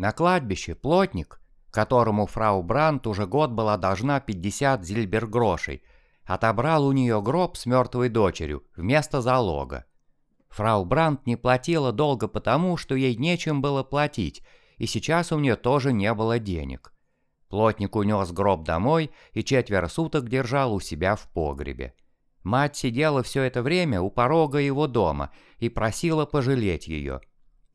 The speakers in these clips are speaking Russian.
На кладбище плотник, которому фрау Брандт уже год была должна 50 зильбергрошей, отобрал у нее гроб с мертвой дочерью вместо залога. Фрау Брандт не платила долго потому, что ей нечем было платить, и сейчас у нее тоже не было денег. Плотник унес гроб домой и четверо суток держал у себя в погребе. Мать сидела все это время у порога его дома и просила пожалеть ее.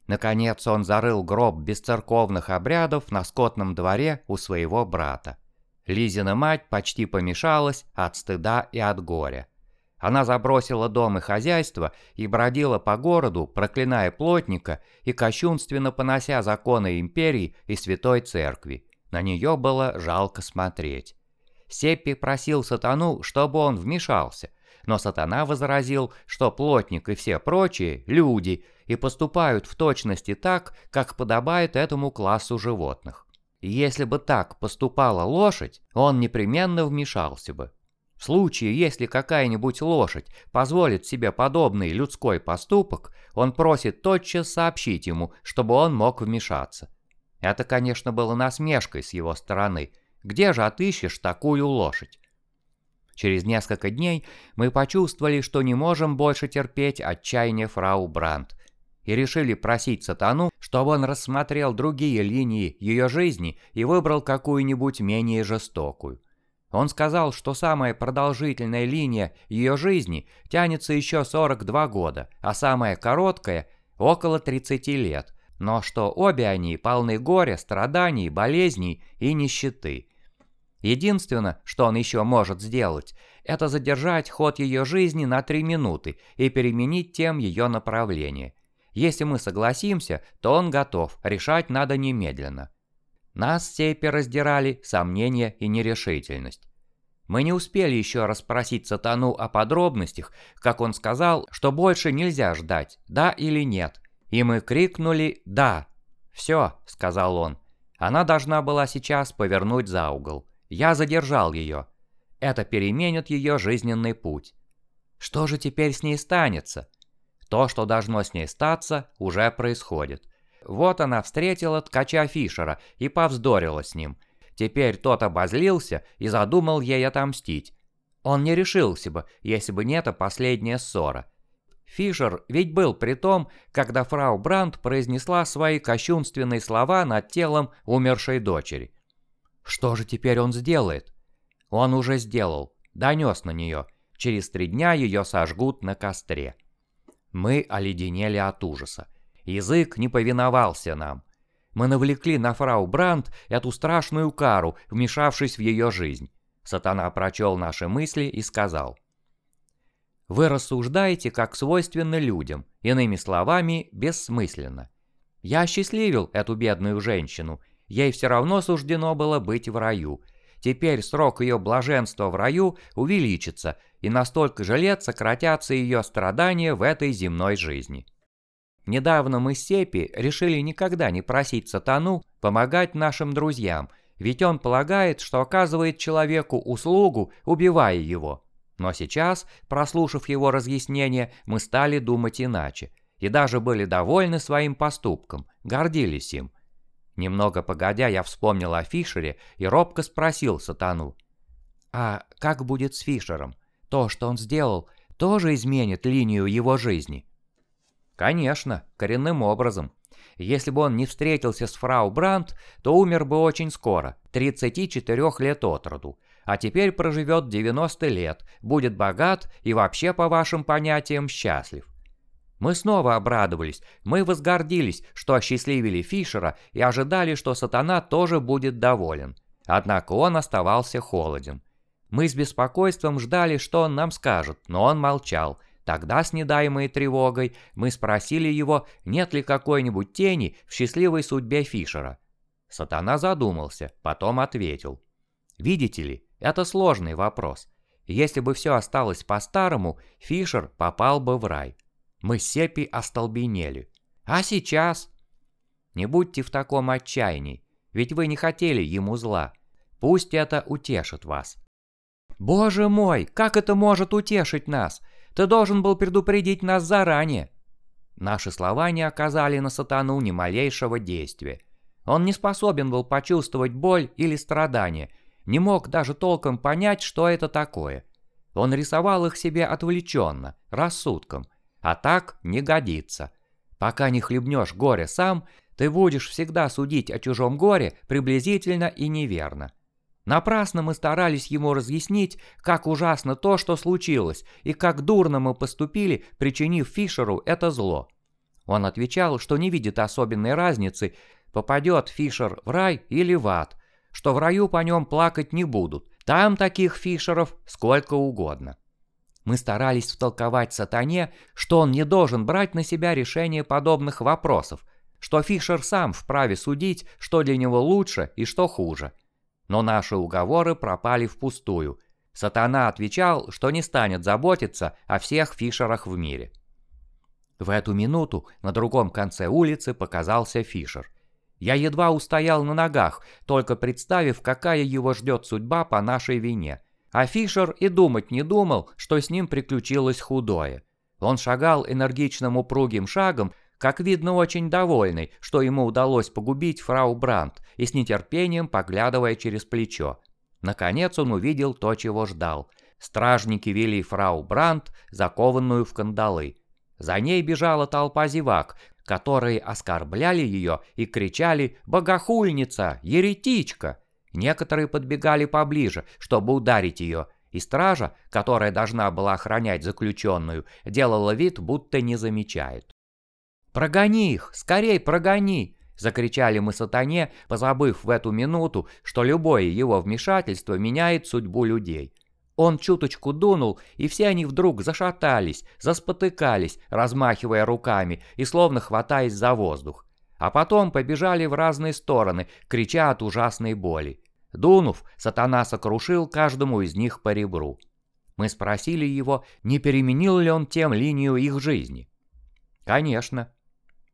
Наконец он зарыл гроб без церковных обрядов на скотном дворе у своего брата. Лизина мать почти помешалась от стыда и от горя. Она забросила дом и хозяйство и бродила по городу, проклиная плотника и кощунственно понося законы империи и святой церкви. На нее было жалко смотреть. Сеппи просил сатану, чтобы он вмешался, но сатана возразил, что плотник и все прочие – люди и поступают в точности так, как подобает этому классу животных. И если бы так поступала лошадь, он непременно вмешался бы. В случае, если какая-нибудь лошадь позволит себе подобный людской поступок, он просит тотчас сообщить ему, чтобы он мог вмешаться. Это, конечно, было насмешкой с его стороны. Где же отыщешь такую лошадь? Через несколько дней мы почувствовали, что не можем больше терпеть отчаяние фрау Брандт, и решили просить сатану, чтобы он рассмотрел другие линии ее жизни и выбрал какую-нибудь менее жестокую. Он сказал, что самая продолжительная линия ее жизни тянется еще 42 года, а самая короткая – около 30 лет, но что обе они полны горя, страданий, болезней и нищеты. Единственное, что он еще может сделать, это задержать ход ее жизни на 3 минуты и переменить тем ее направление. Если мы согласимся, то он готов, решать надо немедленно. Нас степи раздирали сомнения и нерешительность. Мы не успели еще расспросить сатану о подробностях, как он сказал, что больше нельзя ждать, да или нет. И мы крикнули «да». «Все», — сказал он. Она должна была сейчас повернуть за угол. Я задержал ее. Это переменит ее жизненный путь. Что же теперь с ней станется? То, что должно с ней статься, уже происходит. Вот она встретила ткача Фишера и повздорила с ним. Теперь тот обозлился и задумал ей отомстить. Он не решился бы, если бы не эта последняя ссора. Фишер ведь был при том, когда фрау Брандт произнесла свои кощунственные слова над телом умершей дочери. Что же теперь он сделает? Он уже сделал, донес на нее. Через три дня ее сожгут на костре. Мы оледенели от ужаса. Язык не повиновался нам. Мы навлекли на фрау Брандт эту страшную кару, вмешавшись в ее жизнь. Сатана прочел наши мысли и сказал. «Вы рассуждаете, как свойственно людям, иными словами, бессмысленно. Я осчастливил эту бедную женщину, ей все равно суждено было быть в раю. Теперь срок ее блаженства в раю увеличится, и на столько же лет сократятся ее страдания в этой земной жизни». Недавно мы с Сепи решили никогда не просить сатану помогать нашим друзьям, ведь он полагает, что оказывает человеку услугу, убивая его. Но сейчас, прослушав его разъяснение, мы стали думать иначе, и даже были довольны своим поступком, гордились им. Немного погодя, я вспомнил о Фишере и робко спросил сатану. «А как будет с Фишером? То, что он сделал, тоже изменит линию его жизни?» Конечно, коренным образом. Если бы он не встретился с фрау Брандт, то умер бы очень скоро, 34 лет от роду. А теперь проживет 90 лет, будет богат и вообще, по вашим понятиям, счастлив. Мы снова обрадовались, мы возгордились, что осчастливили Фишера и ожидали, что сатана тоже будет доволен. Однако он оставался холоден. Мы с беспокойством ждали, что он нам скажет, но он молчал – Тогда, с недаемой тревогой, мы спросили его, нет ли какой-нибудь тени в счастливой судьбе Фишера. Сатана задумался, потом ответил. «Видите ли, это сложный вопрос. Если бы все осталось по-старому, Фишер попал бы в рай. Мы Сепи остолбенели. А сейчас? Не будьте в таком отчаянии, ведь вы не хотели ему зла. Пусть это утешит вас». «Боже мой, как это может утешить нас? Ты должен был предупредить нас заранее». Наши слова не оказали на сатану ни малейшего действия. Он не способен был почувствовать боль или страдание, не мог даже толком понять, что это такое. Он рисовал их себе отвлеченно, рассудком, а так не годится. Пока не хлебнешь горе сам, ты будешь всегда судить о чужом горе приблизительно и неверно. Напрасно мы старались ему разъяснить, как ужасно то, что случилось, и как дурно мы поступили, причинив Фишеру это зло. Он отвечал, что не видит особенной разницы, попадет Фишер в рай или в ад, что в раю по нем плакать не будут, там таких Фишеров сколько угодно. Мы старались втолковать сатане, что он не должен брать на себя решение подобных вопросов, что Фишер сам вправе судить, что для него лучше и что хуже – но наши уговоры пропали впустую. Сатана отвечал, что не станет заботиться о всех Фишерах в мире. В эту минуту на другом конце улицы показался Фишер. Я едва устоял на ногах, только представив, какая его ждет судьба по нашей вине. А Фишер и думать не думал, что с ним приключилось худое. Он шагал энергичным упругим шагом, как видно, очень довольный, что ему удалось погубить фрау Брандт, и с нетерпением поглядывая через плечо. Наконец он увидел то, чего ждал. Стражники вели фрау Брандт, закованную в кандалы. За ней бежала толпа зевак, которые оскорбляли ее и кричали «Богохульница! Еретичка!». Некоторые подбегали поближе, чтобы ударить ее, и стража, которая должна была охранять заключенную, делала вид, будто не замечает. «Прогони их! Скорей прогони!» Закричали мы сатане, позабыв в эту минуту, что любое его вмешательство меняет судьбу людей. Он чуточку дунул, и все они вдруг зашатались, заспотыкались, размахивая руками и словно хватаясь за воздух. А потом побежали в разные стороны, крича от ужасной боли. Дунув, сатана сокрушил каждому из них по ребру. Мы спросили его, не переменил ли он тем линию их жизни. Конечно,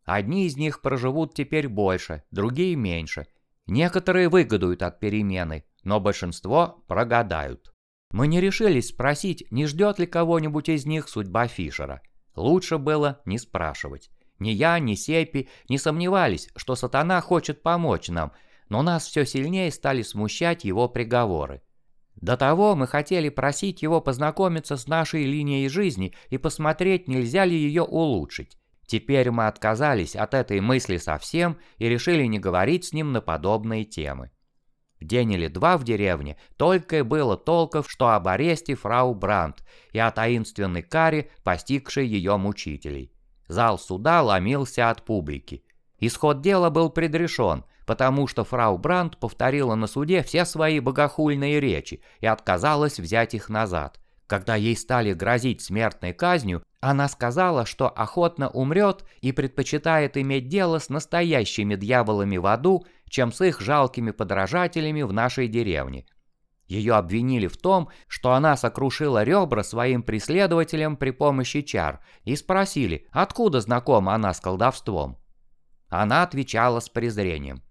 Одни из них проживут теперь больше, другие меньше. Некоторые выгодуют от перемены, но большинство прогадают. Мы не решились спросить, не ждет ли кого-нибудь из них судьба Фишера. Лучше было не спрашивать. Ни я, ни Сепи не сомневались, что сатана хочет помочь нам, но нас все сильнее стали смущать его приговоры. До того мы хотели просить его познакомиться с нашей линией жизни и посмотреть, нельзя ли ее улучшить. Теперь мы отказались от этой мысли совсем и решили не говорить с ним на подобные темы. День или два в деревне только и было толков, что об аресте фрау Брандт и о таинственной каре, постигшей ее мучителей. Зал суда ломился от публики. Исход дела был предрешен, потому что фрау Брандт повторила на суде все свои богохульные речи и отказалась взять их назад. Когда ей стали грозить смертной казнью, она сказала, что охотно умрет и предпочитает иметь дело с настоящими дьяволами в аду, чем с их жалкими подражателями в нашей деревне. Ее обвинили в том, что она сокрушила ребра своим преследователям при помощи чар, и спросили, откуда знакома она с колдовством. Она отвечала с презрением.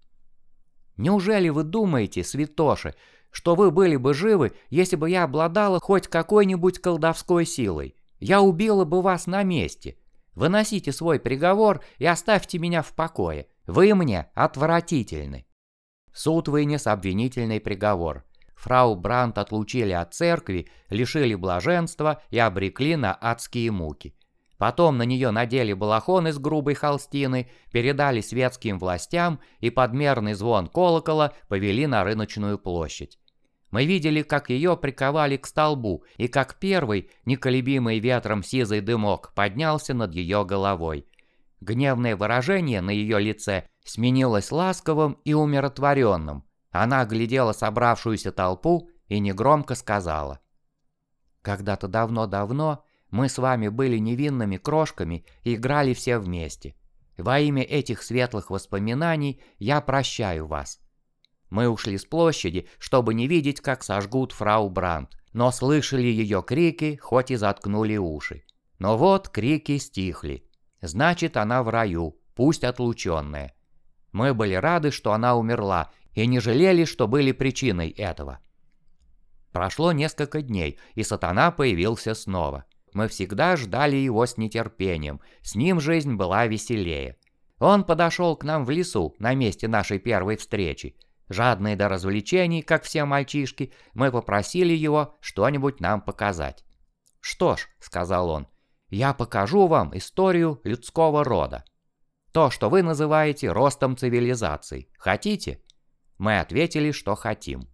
«Неужели вы думаете, святоши, что вы были бы живы, если бы я обладала хоть какой-нибудь колдовской силой. Я убила бы вас на месте. Выносите свой приговор и оставьте меня в покое. Вы мне отвратительны. Суд вынес обвинительный приговор. Фрау Брант отлучили от церкви, лишили блаженства и обрекли на адские муки. Потом на нее надели балахон из грубой холстины, передали светским властям и подмерный звон колокола повели на рыночную площадь. Мы видели, как ее приковали к столбу, и как первый, неколебимый ветром сизый дымок, поднялся над ее головой. Гневное выражение на ее лице сменилось ласковым и умиротворенным. Она глядела собравшуюся толпу и негромко сказала. «Когда-то давно-давно мы с вами были невинными крошками и играли все вместе. Во имя этих светлых воспоминаний я прощаю вас. Мы ушли с площади, чтобы не видеть, как сожгут фрау Брандт, но слышали ее крики, хоть и заткнули уши. Но вот крики стихли. Значит, она в раю, пусть отлученная. Мы были рады, что она умерла, и не жалели, что были причиной этого. Прошло несколько дней, и сатана появился снова. Мы всегда ждали его с нетерпением, с ним жизнь была веселее. Он подошел к нам в лесу на месте нашей первой встречи. Жадные до развлечений, как все мальчишки, мы попросили его что-нибудь нам показать. «Что ж», — сказал он, — «я покажу вам историю людского рода. То, что вы называете ростом цивилизаций. Хотите?» Мы ответили, что хотим.